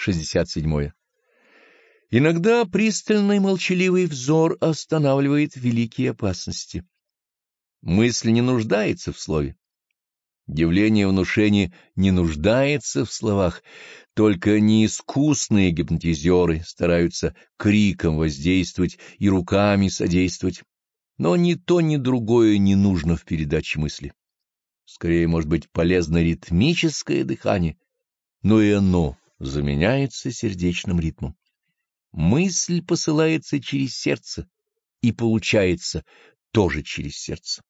67. Иногда пристальный молчаливый взор останавливает великие опасности. Мысль не нуждается в слове. Явление внушения не нуждается в словах, только неискусные гипнотизеры стараются криком воздействовать и руками содействовать, но ни то, ни другое не нужно в передаче мысли. Скорее, может быть, полезно ритмическое дыхание, но и оно заменяется сердечным ритмом. Мысль посылается через сердце и получается тоже через сердце.